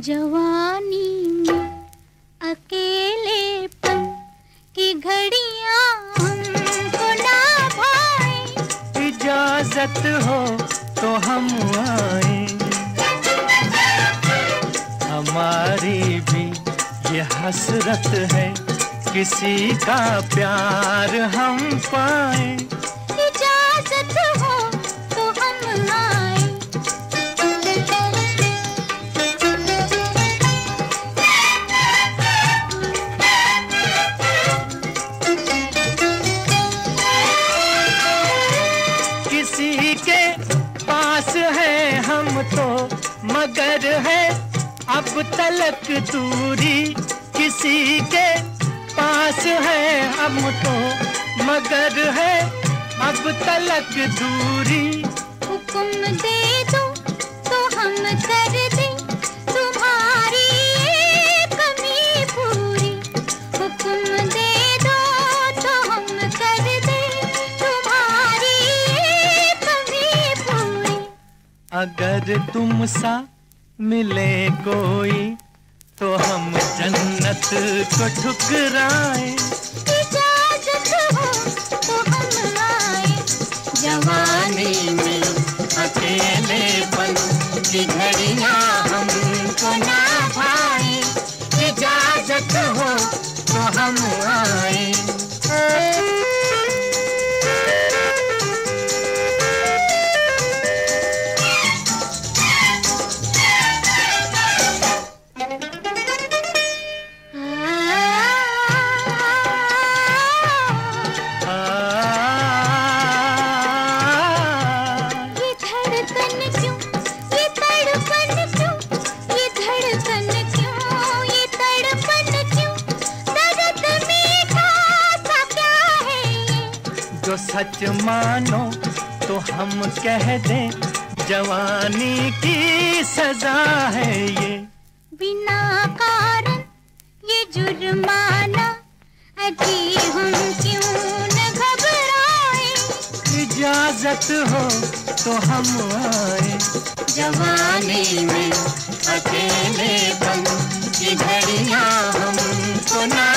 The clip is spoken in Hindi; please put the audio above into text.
जवानी में अकेलेपन की घड़ियाँ हमको ना भाए। इजाज़त हो तो हम आए। हसरत है। किसी का प्यार हम पाए। इजाज़त हो तो हम आए। किसी के पास है हम तो मगर है अब तलक दूरी। किसी के पास है हम तो मगर है। अब तलक दूरी। हुक्म दे दो तो हम कर दे। तुम्हारी कमी पूरी। हुक्म दे दो तो हम कर दे। तुम्हारी कमी पूरी। अगर तुम सा मिले कोई तो हम को ठुकराए सच मानो तो हम कह दें जवानी की सजा है ये। बिना कारण ये जुर्माना अजी हम क्यों न घबराए? इजाज़त हो तो हम आए। जवानी में अकेले हम की घड़िया हमको ना